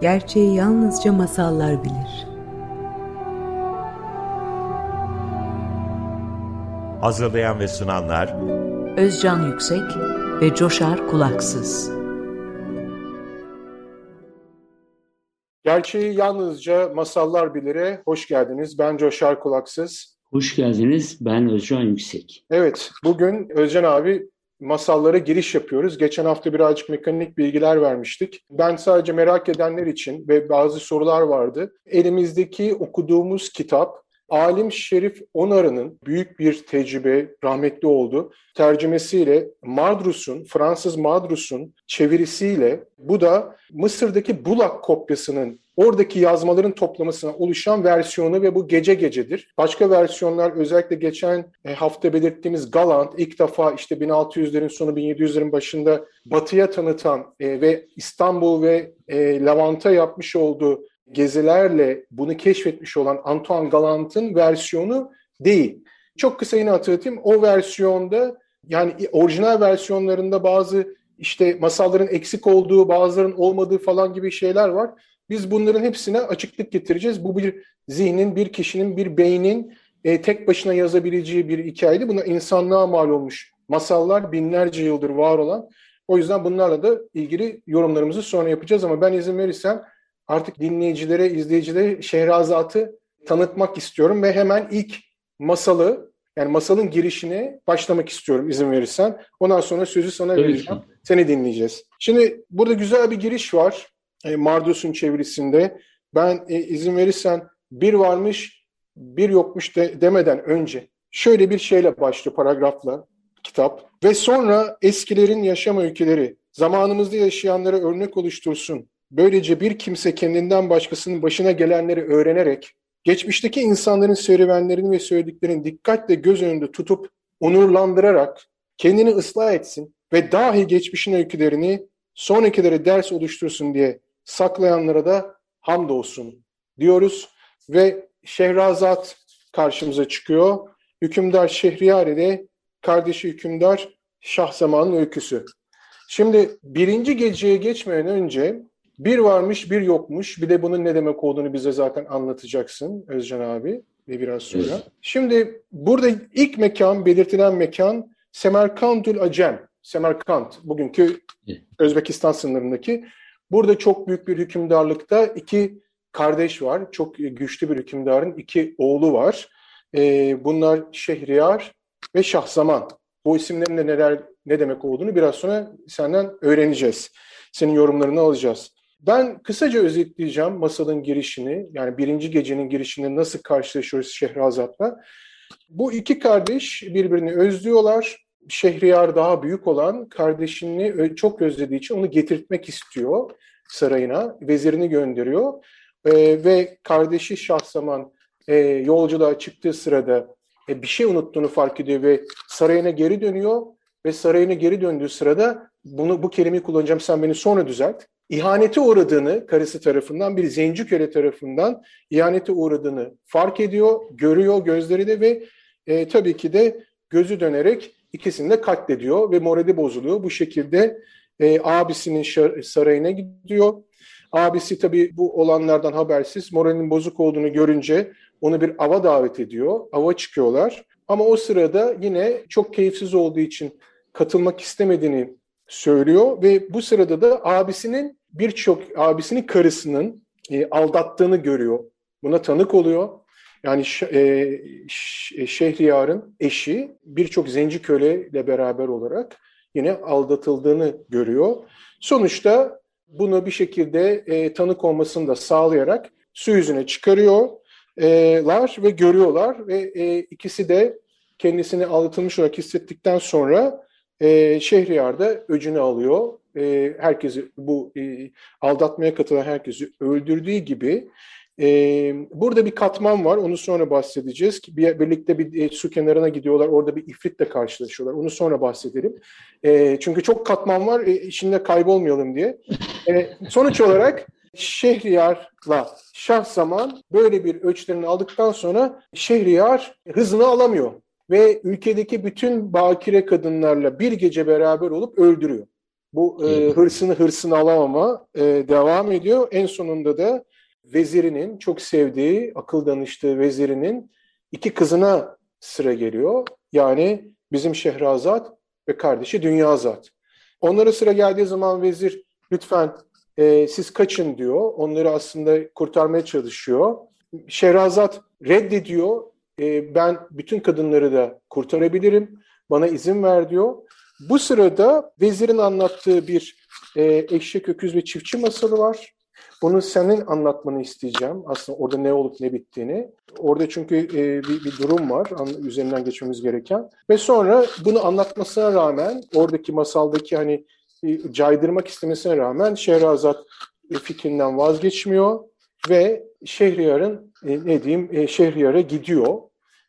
Gerçeği yalnızca masallar bilir. Hazırlayan ve sunanlar Özcan Yüksek ve Coşar Kulaksız. Gerçeği yalnızca masallar bilire hoş geldiniz. Ben Coşar Kulaksız. Hoş geldiniz. Ben Özcan Yüksek. Evet, bugün Özcan abi masallara giriş yapıyoruz. Geçen hafta birazcık mekanik bilgiler vermiştik. Ben sadece merak edenler için ve bazı sorular vardı. Elimizdeki okuduğumuz kitap Alim Şerif Onarı'nın büyük bir tecrübe, rahmetli oldu. Tercümesiyle Madrus'un, Fransız Madrus'un çevirisiyle bu da Mısır'daki Bulak kopyasının oradaki yazmaların toplamasına oluşan versiyonu ve bu gece gecedir. Başka versiyonlar özellikle geçen e, hafta belirttiğimiz Galant ilk defa işte 1600'lerin sonu 1700'lerin başında batıya tanıtan e, ve İstanbul ve e, Levant'a yapmış olduğu gezilerle bunu keşfetmiş olan Antoine Galant'ın versiyonu değil. Çok kısa yine hatırlatayım. O versiyonda yani orijinal versiyonlarında bazı işte masalların eksik olduğu, bazıların olmadığı falan gibi şeyler var. Biz bunların hepsine açıklık getireceğiz. Bu bir zihnin, bir kişinin, bir beynin e, tek başına yazabileceği bir hikayeydi. Buna insanlığa mal olmuş masallar binlerce yıldır var olan. O yüzden bunlarla da ilgili yorumlarımızı sonra yapacağız ama ben izin verirsem artık dinleyicilere, izleyicilere Şehrazat'ı tanıtmak istiyorum ve hemen ilk masalı yani masalın girişine başlamak istiyorum izin verirsen. Ondan sonra sözü sana Tabii vereceğim. Seni dinleyeceğiz. Şimdi burada güzel bir giriş var. E, Mardus'un çevirisinde. Ben e, izin verirsen bir varmış bir yokmuş de, demeden önce şöyle bir şeyle başlıyor paragrafla kitap. Ve sonra eskilerin yaşam öyküleri zamanımızda yaşayanlara örnek oluştursun. Böylece bir kimse kendinden başkasının başına gelenleri öğrenerek geçmişteki insanların serüvenlerini ve söylediklerini dikkatle göz önünde tutup onurlandırarak kendini ıslah etsin ve dahi geçmişin öykülerini sonrakilere ders oluştursun diye saklayanlara da hamdolsun diyoruz ve Şehrazat karşımıza çıkıyor. Hükümdar Şehriyar ile kardeşi hükümdar Şahzaman'ın öyküsü. Şimdi birinci geceye geçmeden önce bir varmış bir yokmuş. Bir de bunun ne demek olduğunu bize zaten anlatacaksın Özcan abi ve biraz sonra. Evet. Şimdi burada ilk mekan, belirtilen mekan Semerkantül Acem. Semerkant, bugünkü Evet. Özbekistan sınırındaki. Burada çok büyük bir hükümdarlıkta iki kardeş var. Çok güçlü bir hükümdarın iki oğlu var. Ee, bunlar Şehriyar ve Şahzaman. Bu isimlerin de neler ne demek olduğunu biraz sonra senden öğreneceğiz. Senin yorumlarını alacağız. Ben kısaca özetleyeceğim masalın girişini. Yani birinci gecenin girişini nasıl karşılaşıyoruz Şehrazat'la. Bu iki kardeş birbirini özlüyorlar. Şehriyar daha büyük olan kardeşini çok özlediği için onu getirtmek istiyor sarayına. Vezirini gönderiyor. Ee, ve kardeşi Şahzaman e, yolculuğa çıktığı sırada e, bir şey unuttuğunu fark ediyor ve sarayına geri dönüyor. Ve sarayına geri döndüğü sırada bunu bu kelimeyi kullanacağım sen beni sonra düzelt. İhanete uğradığını karısı tarafından bir zenci köle tarafından ihanete uğradığını fark ediyor, görüyor gözleri de ve e, tabii ki de gözü dönerek ikisini de katlediyor ve morali bozuluyor. Bu şekilde e, abisinin sarayına gidiyor. Abisi tabii bu olanlardan habersiz moralinin bozuk olduğunu görünce onu bir ava davet ediyor. Ava çıkıyorlar. Ama o sırada yine çok keyifsiz olduğu için katılmak istemediğini söylüyor ve bu sırada da abisinin birçok abisinin karısının e, aldattığını görüyor. Buna tanık oluyor. Yani e, Ş- Şehriyar'ın eşi birçok zenci köleyle beraber olarak yine aldatıldığını görüyor. Sonuçta bunu bir şekilde e, tanık olmasını da sağlayarak su yüzüne çıkarıyorlar ve görüyorlar ve e, ikisi de kendisini aldatılmış olarak hissettikten sonra e, Şehriyar da öcünü alıyor. E, herkesi bu e, aldatmaya katılan herkesi öldürdüğü gibi e, burada bir katman var. Onu sonra bahsedeceğiz. Bir, birlikte bir e, su kenarına gidiyorlar. Orada bir ifritle karşılaşıyorlar. Onu sonra bahsedelim. E, çünkü çok katman var. E, içinde kaybolmayalım diye. E, sonuç olarak Şehriyar'la Şahzaman böyle bir ölçülerini aldıktan sonra Şehriyar hızını alamıyor ve ülkedeki bütün bakire kadınlarla bir gece beraber olup öldürüyor. Bu e, hırsını hırsını alamama e, devam ediyor. En sonunda da vezirinin çok sevdiği, akıl danıştığı vezirinin iki kızına sıra geliyor. Yani bizim Şehrazat ve kardeşi Dünyazat. Onlara sıra geldiği zaman vezir lütfen e, siz kaçın diyor. Onları aslında kurtarmaya çalışıyor. Şehrazat reddediyor. E, ben bütün kadınları da kurtarabilirim. Bana izin ver diyor. Bu sırada vezirin anlattığı bir e, eşek, öküz ve çiftçi masalı var. Bunu senin anlatmanı isteyeceğim. Aslında orada ne olup ne bittiğini. Orada çünkü e, bir, bir durum var üzerinden geçmemiz gereken. Ve sonra bunu anlatmasına rağmen oradaki masaldaki hani e, caydırmak istemesine rağmen Şehrazat e, fikrinden vazgeçmiyor ve Şehriyar'ın e, ne diyeyim e, Şehriyar'a gidiyor.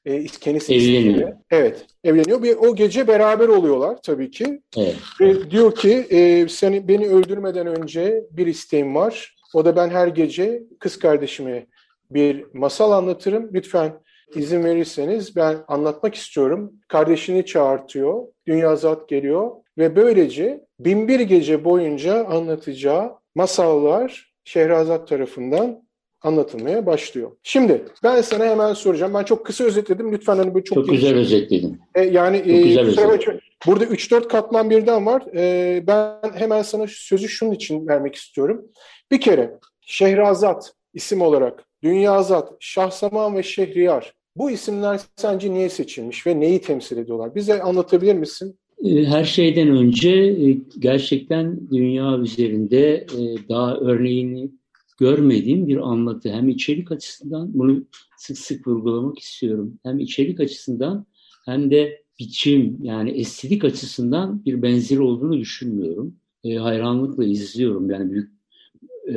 E, kendisi evleniyor. Evet, evleniyor. Bir, o gece beraber oluyorlar tabii ki. Evet. Ve diyor ki e, seni beni öldürmeden önce bir isteğim var. O da ben her gece kız kardeşime bir masal anlatırım. Lütfen izin verirseniz ben anlatmak istiyorum. Kardeşini çağırtıyor. Dünya Zat geliyor ve böylece binbir gece boyunca anlatacağı masallar Şehrazat tarafından anlatılmaya başlıyor. Şimdi ben sana hemen soracağım. Ben çok kısa özetledim. Lütfen hani böyle çok, çok güzel özetledin. E, yani çok e, güzel özetledin. burada 3-4 katman birden var. E, ben hemen sana sözü şunun için vermek istiyorum. Bir kere Şehrazat isim olarak Dünyazat, Şahsaman ve Şehriyar bu isimler sence niye seçilmiş ve neyi temsil ediyorlar? Bize anlatabilir misin? E, her şeyden önce e, gerçekten dünya üzerinde e, daha örneğini görmediğim bir anlatı. Hem içerik açısından bunu sık sık vurgulamak istiyorum. Hem içerik açısından hem de biçim yani estetik açısından bir benzeri olduğunu düşünmüyorum. hayranlıkla izliyorum. Yani büyük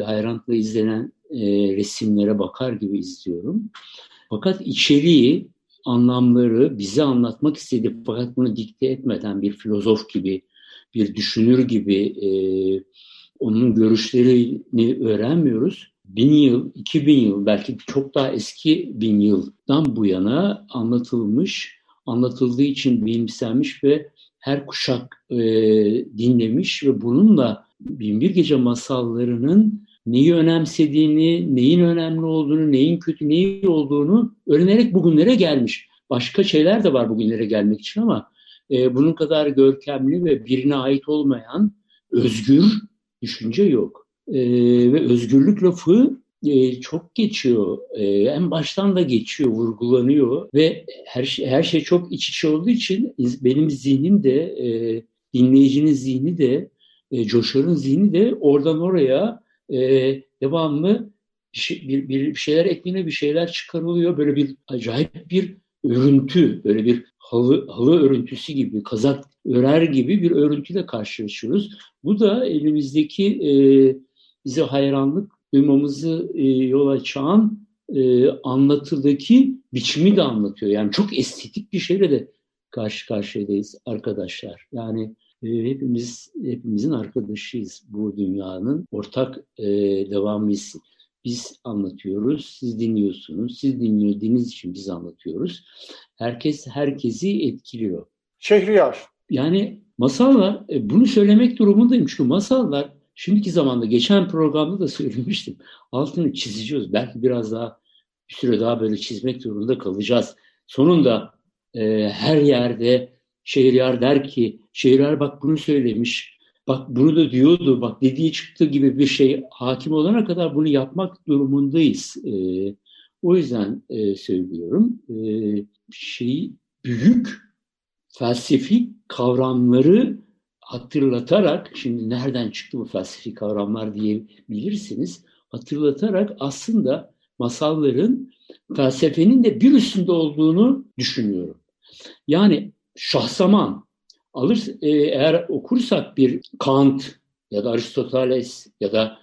hayranlıkla izlenen resimlere bakar gibi izliyorum. Fakat içeriği anlamları bize anlatmak istedi fakat bunu dikte etmeden bir filozof gibi, bir düşünür gibi e, onun görüşlerini öğrenmiyoruz. Bin yıl, iki bin yıl, belki çok daha eski bin yıldan bu yana anlatılmış, anlatıldığı için benimsenmiş ve her kuşak e, dinlemiş ve bununla Binbir Gece masallarının neyi önemsediğini, neyin önemli olduğunu, neyin kötü, neyi olduğunu öğrenerek bugünlere gelmiş. Başka şeyler de var bugünlere gelmek için ama e, bunun kadar görkemli ve birine ait olmayan özgür düşünce yok. E, ve özgürlük lafı e, çok geçiyor. E, en baştan da geçiyor, vurgulanıyor ve her şey, her şey çok iç içe olduğu için benim zihnim de, e, dinleyicinin zihni de, e, Coşar'ın zihni de oradan oraya e, devamlı bir, şey, bir, bir şeyler ekleniyor, bir şeyler çıkarılıyor. Böyle bir acayip bir örüntü, böyle bir halı, halı örüntüsü gibi, kazak örer gibi bir örüntüyle karşılaşıyoruz. Bu da elimizdeki e, bize hayranlık duymamızı e, yol açan e, anlatıdaki biçimi de anlatıyor. Yani çok estetik bir şeyle de karşı karşıyayız arkadaşlar. Yani hepimiz hepimizin arkadaşıyız bu dünyanın ortak e, devamıyız. Biz anlatıyoruz, siz dinliyorsunuz. Siz dinlediğiniz için biz anlatıyoruz. Herkes herkesi etkiliyor. Şehriyar. Yani masallar, e, bunu söylemek durumundayım çünkü masallar şimdiki zamanda geçen programda da söylemiştim. Altını çizeceğiz. Belki biraz daha bir süre daha böyle çizmek durumunda kalacağız. Sonunda e, her yerde Şehriyar der ki, Şehriyar bak bunu söylemiş, bak bunu da diyordu, bak dediği çıktı gibi bir şey hakim olana kadar bunu yapmak durumundayız. E, o yüzden e, söylüyorum. E, şeyi büyük felsefi kavramları hatırlatarak, şimdi nereden çıktı bu felsefi kavramlar diyebilirsiniz, hatırlatarak aslında masalların felsefenin de bir üstünde olduğunu düşünüyorum. Yani şahsaman alır e, eğer okursak bir Kant ya da Aristoteles ya da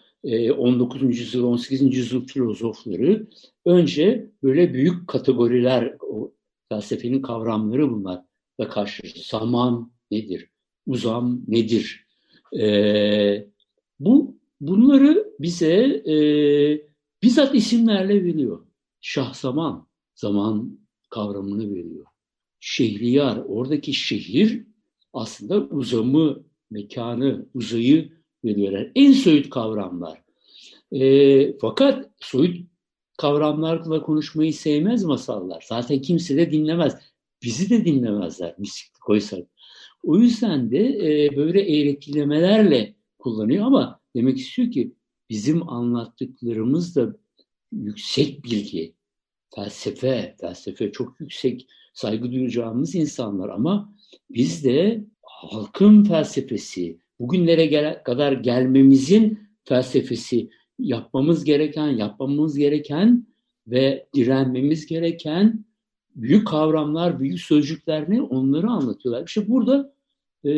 19. E, yüzyıl 18. yüzyıl filozofları önce böyle büyük kategoriler o felsefenin kavramları bunlar da karşılaşıyor. Zaman nedir? Uzam nedir? Ee, bu bunları bize e, bizzat isimlerle veriyor. Şahsaman zaman kavramını veriyor. Şehriyar, oradaki şehir aslında uzamı mekanı, uzayı veriyorlar. En soyut kavramlar. E, fakat soyut kavramlarla konuşmayı sevmez masallar. Zaten kimse de dinlemez. Bizi de dinlemezler mistiklik koysak. O yüzden de e, böyle eğretilemelerle kullanıyor ama demek istiyor ki bizim anlattıklarımız da yüksek bilgi, felsefe, felsefe çok yüksek saygı duyacağımız insanlar ama biz de halkın felsefesi, bugünlere gel kadar gelmemizin felsefesi, yapmamız gereken, yapmamız gereken ve direnmemiz gereken büyük kavramlar, büyük sözcükler ne onları anlatıyorlar. İşte burada e,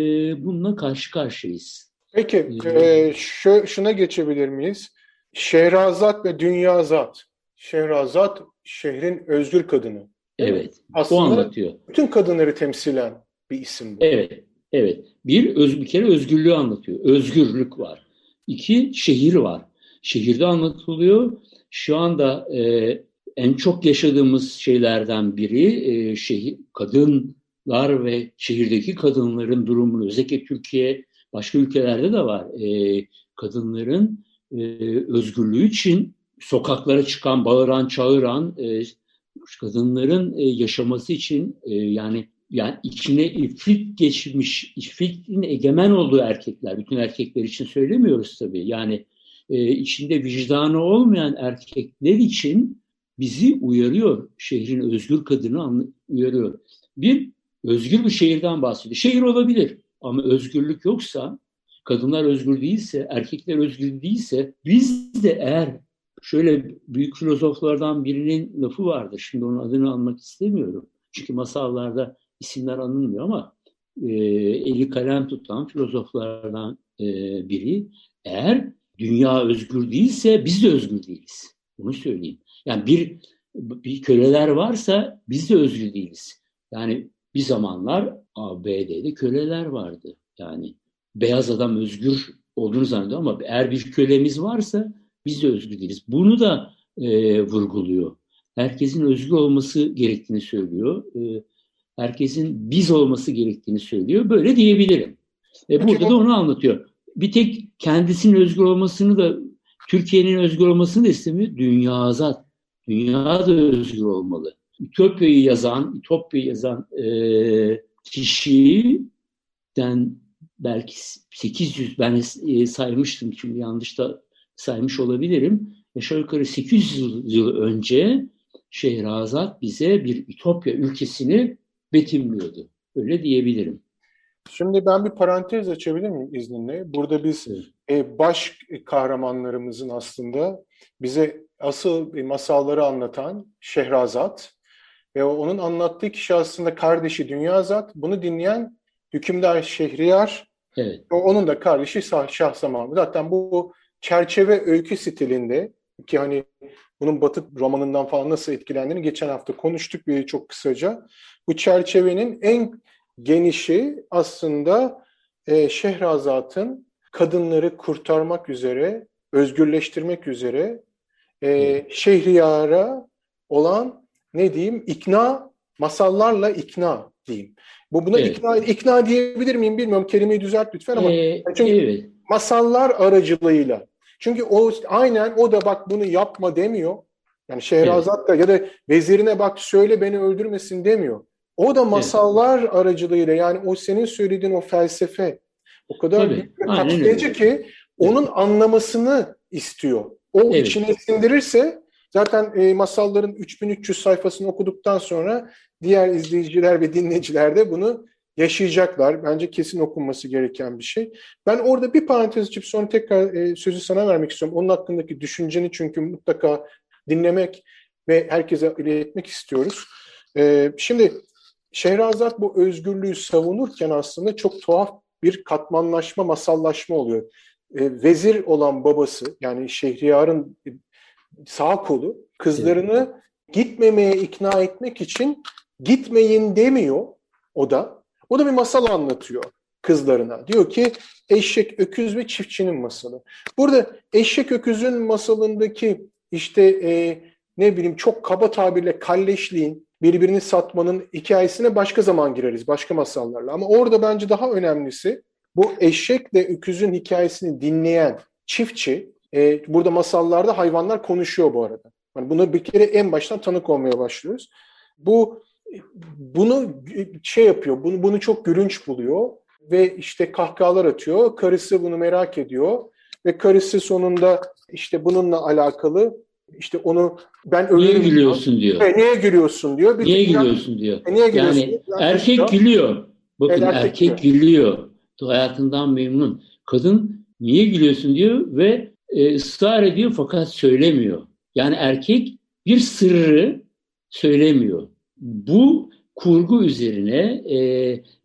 bununla karşı karşıyayız. Peki, e, şu, şuna geçebilir miyiz? Şehrazat ve Dünyazat. Şehrazat şehrin özgür kadını. Evet, Aslında o anlatıyor. Bütün kadınları temsilen bir isim bu. Evet, evet. Bir, öz, bir kere özgürlüğü anlatıyor. Özgürlük var. İki, şehir var. Şehirde anlatılıyor. Şu anda e, en çok yaşadığımız şeylerden biri e, şehir, kadınlar ve şehirdeki kadınların durumunu özellikle Türkiye başka ülkelerde de var. E, kadınların e, özgürlüğü için sokaklara çıkan, bağıran, çağıran e, kadınların e, yaşaması için e, yani yani içine ifrit geçmiş, ifritin egemen olduğu erkekler, bütün erkekler için söylemiyoruz tabii. Yani e, içinde vicdanı olmayan erkekler için bizi uyarıyor. Şehrin özgür kadını uyarıyor. Bir, özgür bir şehirden bahsediyor. Şehir olabilir ama özgürlük yoksa, kadınlar özgür değilse, erkekler özgür değilse, biz de eğer şöyle büyük filozoflardan birinin lafı vardır. Şimdi onun adını almak istemiyorum. Çünkü masallarda isimler anılmıyor ama e, eli kalem tutan filozoflardan e, biri eğer dünya özgür değilse biz de özgür değiliz. Bunu söyleyeyim. Yani bir bir köleler varsa biz de özgür değiliz. Yani bir zamanlar ABD'de köleler vardı. Yani beyaz adam özgür olduğunu zannediyor ama eğer bir kölemiz varsa biz de özgür değiliz. Bunu da e, vurguluyor. Herkesin özgür olması gerektiğini söylüyor. E, herkesin biz olması gerektiğini söylüyor. Böyle diyebilirim. E, burada da onu anlatıyor. Bir tek kendisinin özgür olmasını da Türkiye'nin özgür olmasını da istemiyor. Dünya azat. Dünya da özgür olmalı. Ütopya'yı yazan, Ütopya'yı yazan e, kişiden belki 800 ben e, saymıştım şimdi yanlış da saymış olabilirim. Aşağı yukarı 800 yıl önce Şehrazat bize bir Ütopya ülkesini betimliyordu. Öyle diyebilirim. Şimdi ben bir parantez açabilir miyim izninle? Burada biz e, baş kahramanlarımızın aslında bize asıl masalları anlatan Şehrazat ve onun anlattığı kişi aslında kardeşi Dünyazat. Bunu dinleyen hükümdar Şehriyar evet. ve onun da kardeşi Şahzaman. Zaten bu çerçeve öykü stilinde ki hani bunun Batı romanından falan nasıl etkilendiğini geçen hafta konuştuk bir çok kısaca. Bu çerçevenin en genişi aslında e, Şehrazat'ın kadınları kurtarmak üzere, özgürleştirmek üzere e, Şehriyar'a olan ne diyeyim ikna masallarla ikna diyeyim. Bu buna evet. ikna ikna diyebilir miyim bilmiyorum. Kelimeyi düzelt lütfen ama ee, çünkü evet. masallar aracılığıyla. Çünkü o aynen o da bak bunu yapma demiyor. Yani Şehrazat da ya da vezirine bak söyle beni öldürmesin demiyor. O da masallar evet. aracılığıyla yani o senin söylediğin o felsefe o kadar Tabii. büyük kapsayıcı ki onun evet. anlamasını istiyor. O evet. içine sindirirse zaten e, masalların 3300 sayfasını okuduktan sonra diğer izleyiciler ve dinleyiciler de bunu yaşayacaklar. Bence kesin okunması gereken bir şey. Ben orada bir parantez açıp sonra tekrar e, sözü sana vermek istiyorum. Onun hakkındaki düşünceni çünkü mutlaka dinlemek ve herkese iletmek istiyoruz. E, şimdi Şehrazat bu özgürlüğü savunurken aslında çok tuhaf bir katmanlaşma, masallaşma oluyor. E, vezir olan babası yani Şehriyar'ın sağ kolu kızlarını gitmemeye ikna etmek için gitmeyin demiyor o da. O da bir masal anlatıyor kızlarına. Diyor ki eşek, öküz ve çiftçinin masalı. Burada eşek öküzün masalındaki işte e, ne bileyim çok kaba tabirle kalleşliğin, birbirini satmanın hikayesine başka zaman gireriz, başka masallarla. Ama orada bence daha önemlisi bu eşekle öküzün hikayesini dinleyen çiftçi, e, burada masallarda hayvanlar konuşuyor bu arada. Yani buna bir kere en baştan tanık olmaya başlıyoruz. Bu bunu şey yapıyor, bunu bunu çok gülünç buluyor ve işte kahkahalar atıyor. Karısı bunu merak ediyor ve karısı sonunda işte bununla alakalı işte onu ben ölürüm Niye gülüyorsun diyor. diyor. E, niye gülüyorsun diyor. Bir niye gülüyorsun diyor. E, niye gülüyorsun? Yani erkek diyor. gülüyor. Bakın evet, erkek, erkek gülüyor. Hayatından memnun. Kadın niye gülüyorsun diyor ve e, ısrar ediyor fakat söylemiyor. Yani erkek bir sırrı söylemiyor. Bu kurgu üzerine e,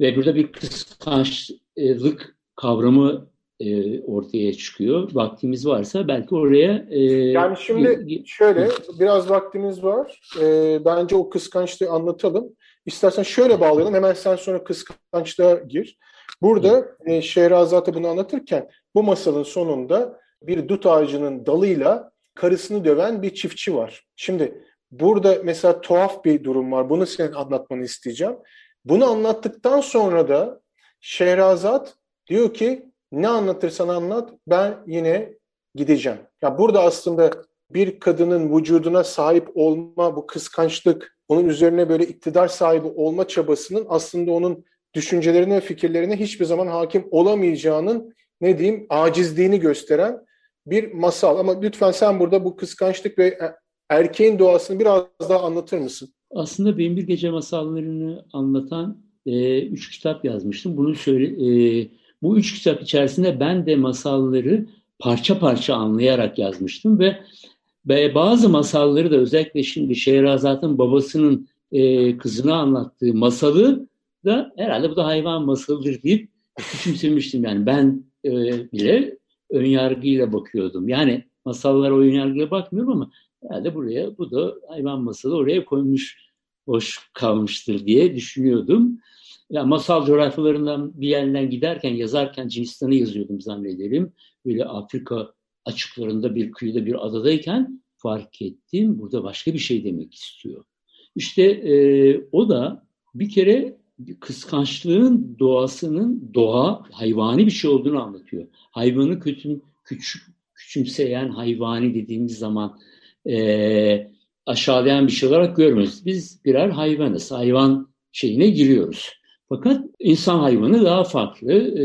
ve burada bir kıskançlık kavramı e, ortaya çıkıyor. Vaktimiz varsa belki oraya... E, yani şimdi şöyle biraz vaktimiz var. E, bence o kıskançlığı anlatalım. İstersen şöyle bağlayalım. Hemen sen sonra kıskançlığa gir. Burada e, Şehrazat'a bunu anlatırken bu masalın sonunda bir dut ağacının dalıyla karısını döven bir çiftçi var. Şimdi burada mesela tuhaf bir durum var. Bunu senin anlatmanı isteyeceğim. Bunu anlattıktan sonra da Şehrazat diyor ki ne anlatırsan anlat ben yine gideceğim. Ya burada aslında bir kadının vücuduna sahip olma bu kıskançlık, onun üzerine böyle iktidar sahibi olma çabasının aslında onun düşüncelerine fikirlerine hiçbir zaman hakim olamayacağının ne diyeyim acizliğini gösteren bir masal. Ama lütfen sen burada bu kıskançlık ve erkeğin doğasını biraz daha anlatır mısın? Aslında benim bir gece masallarını anlatan e, üç kitap yazmıştım. Bunu söyle, e, bu üç kitap içerisinde ben de masalları parça parça anlayarak yazmıştım ve, ve bazı masalları da özellikle şimdi Şehrazat'ın babasının e, kızına anlattığı masalı da herhalde bu da hayvan masalıdır deyip küçümsemiştim. Yani ben e, bile ön yargıyla bakıyordum. Yani masallara ön yargıyla bakmıyorum ama herhalde buraya bu da hayvan masalı oraya koymuş hoş kalmıştır diye düşünüyordum. Ya masal coğrafyalarından bir yerden giderken yazarken Cinistan'ı yazıyordum zannederim. Böyle Afrika açıklarında bir kıyıda bir adadayken fark ettim. Burada başka bir şey demek istiyor. İşte e, o da bir kere kıskançlığın doğasının doğa hayvani bir şey olduğunu anlatıyor. Hayvanı kötü, küçük, küçümseyen hayvani dediğimiz zaman e, aşağılayan bir şey olarak görmüyoruz. Biz birer hayvanız. Hayvan şeyine giriyoruz. Fakat insan hayvanı daha farklı. E,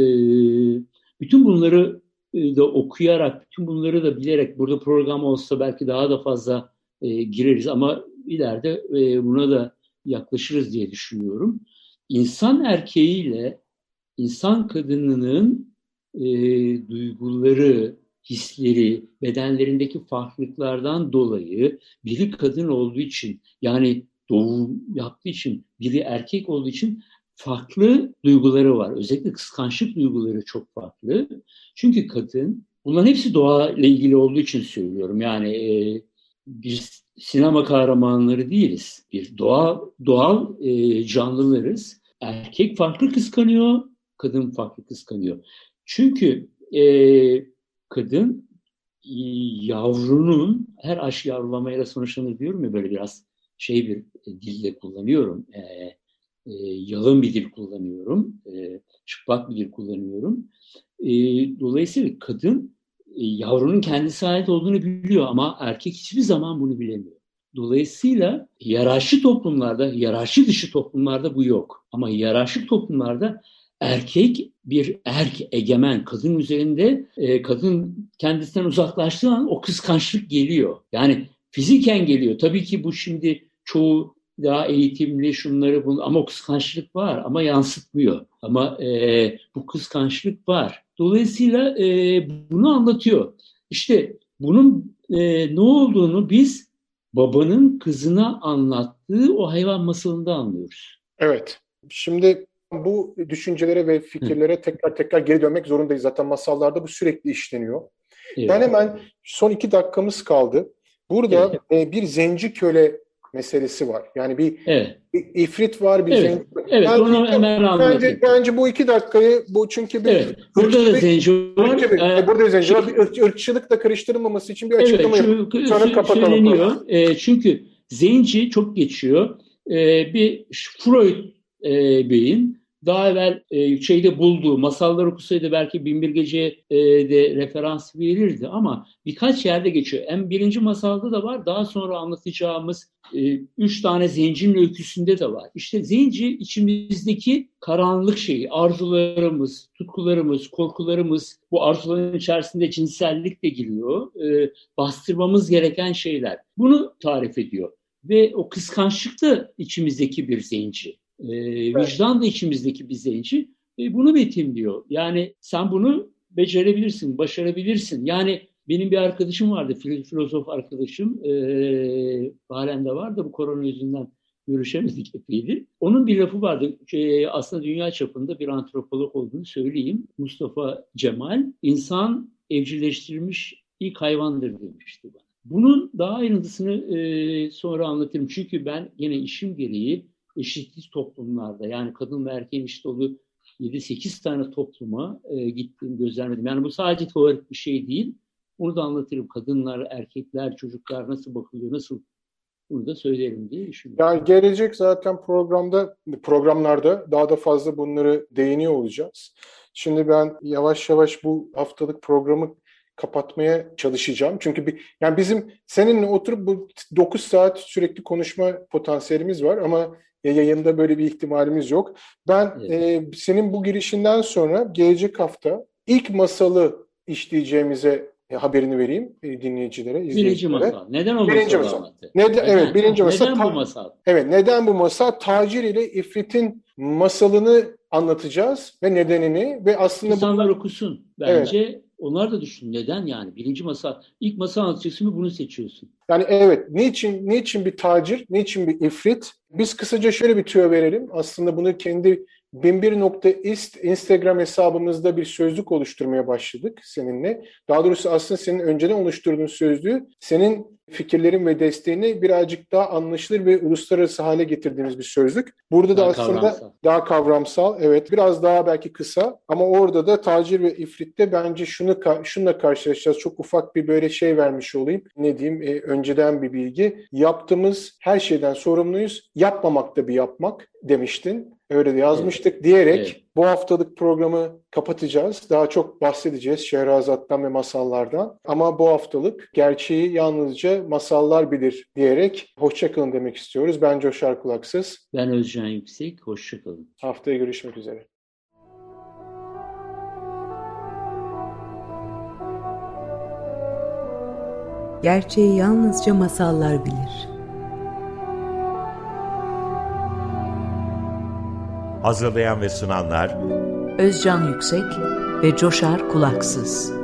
bütün bunları e, da okuyarak, bütün bunları da bilerek burada program olsa belki daha da fazla e, gireriz ama ileride e, buna da yaklaşırız diye düşünüyorum insan erkeğiyle insan kadınının e, duyguları, hisleri, bedenlerindeki farklılıklardan dolayı biri kadın olduğu için yani doğum yaptığı için biri erkek olduğu için farklı duyguları var. Özellikle kıskançlık duyguları çok farklı. Çünkü kadın bunların hepsi doğa ile ilgili olduğu için söylüyorum. Yani e, biz sinema kahramanları değiliz. Bir doğa doğal e, canlılarız erkek farklı kıskanıyor, kadın farklı kıskanıyor. Çünkü e, kadın e, yavrunun her aş yavrulamayla sonuçlanır diyorum ya böyle biraz şey bir e, dille kullanıyorum. E, e, yalın bir dil kullanıyorum. E, çıplak bir dil kullanıyorum. E, dolayısıyla kadın e, yavrunun kendisi ait olduğunu biliyor ama erkek hiçbir zaman bunu bilemiyor. Dolayısıyla yararşı toplumlarda, yararşı dışı toplumlarda bu yok. Ama yararşı toplumlarda erkek bir erk egemen kadın üzerinde e, kadın kendisinden uzaklaştığı an o kıskançlık geliyor. Yani fiziken geliyor. Tabii ki bu şimdi çoğu daha eğitimli şunları bunu ama o kıskançlık var ama yansıtmıyor. Ama e, bu kıskançlık var. Dolayısıyla e, bunu anlatıyor. İşte bunun e, ne olduğunu biz babanın kızına anlattığı o hayvan masalında anlıyoruz. Evet. Şimdi bu düşüncelere ve fikirlere Hı. tekrar tekrar geri dönmek zorundayız. Zaten masallarda bu sürekli işleniyor. Evet. Ben hemen son iki dakikamız kaldı. Burada evet. bir zenci köle meselesi var. Yani bir, evet. bir ifrit var, bir evet. zenci. Evet, bence, onu hemen anlatayım. Bence, bence bu iki dakikayı, bu çünkü bir... Evet, burada da zenci var. Ee, burada da zenci var. Bir ırk, ırkçılıkla karıştırılmaması için bir açıklama evet, yapalım. Sonra kapatalım. Söyleniyor. E, çünkü zenci çok geçiyor. E, bir Freud e, Bey'in daha evvel e, şeyde bulduğu masallar okusaydı belki Binbir Gece e, de referans verirdi ama birkaç yerde geçiyor. En birinci masalda da var daha sonra anlatacağımız e, üç tane zencinin öyküsünde de var. İşte zenci içimizdeki karanlık şeyi, arzularımız, tutkularımız, korkularımız, bu arzuların içerisinde cinsellik de giriyor. E, bastırmamız gereken şeyler. Bunu tarif ediyor. Ve o kıskançlık da içimizdeki bir zenci. E, vicdan da içimizdeki bir zenci. E, bunu betimliyor. Yani sen bunu becerebilirsin, başarabilirsin. Yani benim bir arkadaşım vardı, filozof arkadaşım. E, halen de var da bu korona yüzünden görüşemedik epeydi. Onun bir lafı vardı. E, aslında dünya çapında bir antropolog olduğunu söyleyeyim. Mustafa Cemal, insan evcilleştirilmiş ilk hayvandır demişti bana. Bunun daha ayrıntısını e, sonra anlatırım. Çünkü ben yine işim gereği eşitsiz toplumlarda yani kadın ve erkeğin eşit olduğu 7-8 tane topluma e, gittim, gözlemledim. Yani bu sadece teorik bir şey değil. Onu da anlatırım. Kadınlar, erkekler, çocuklar nasıl bakılıyor, nasıl bunu da söylerim diye düşünüyorum. Yani gelecek zaten programda, programlarda daha da fazla bunları değiniyor olacağız. Şimdi ben yavaş yavaş bu haftalık programı kapatmaya çalışacağım. Çünkü bir, yani bizim seninle oturup bu 9 saat sürekli konuşma potansiyelimiz var ama yayında böyle bir ihtimalimiz yok. Ben evet. e, senin bu girişinden sonra gelecek hafta ilk masalı işleyeceğimize e, haberini vereyim e, dinleyicilere, Birinci masal. Neden o birinci masal? masal. Neden, neden? Evet, birinci masal. Neden bu masal? Evet, neden bu masal? Tacir ile İfrit'in masalını anlatacağız ve nedenini ve aslında İnsanlar bu... okusun bence. Evet. Onlar da düşün. Neden yani? Birinci masa, ilk masa anlatacaksın ve bunu seçiyorsun. Yani evet. Niçin, niçin bir tacir, niçin bir ifrit? Biz kısaca şöyle bir tüyo verelim. Aslında bunu kendi binbir.ist Instagram hesabımızda bir sözlük oluşturmaya başladık seninle. Daha doğrusu aslında senin önceden oluşturduğun sözlüğü senin fikirlerin ve desteğini birazcık daha anlaşılır ve uluslararası hale getirdiğimiz bir sözlük. Burada daha da aslında kavramsal. daha kavramsal, evet biraz daha belki kısa ama orada da tacir ve ifritte bence şunu şunla karşılaşacağız. Çok ufak bir böyle şey vermiş olayım. Ne diyeyim? E, önceden bir bilgi. Yaptığımız her şeyden sorumluyuz. Yapmamak da bir yapmak demiştin. Öyle de yazmıştık evet. diyerek evet. bu haftalık programı kapatacağız. Daha çok bahsedeceğiz Şehrazat'tan ve masallardan. Ama bu haftalık gerçeği yalnızca masallar bilir diyerek hoşçakalın demek istiyoruz. Ben Coşar Kulaksız. Ben Özcan Yüksek. Hoşçakalın. Haftaya görüşmek üzere. Gerçeği yalnızca masallar bilir. Hazırlayan ve sunanlar Özcan Yüksek ve Coşar Kulaksız.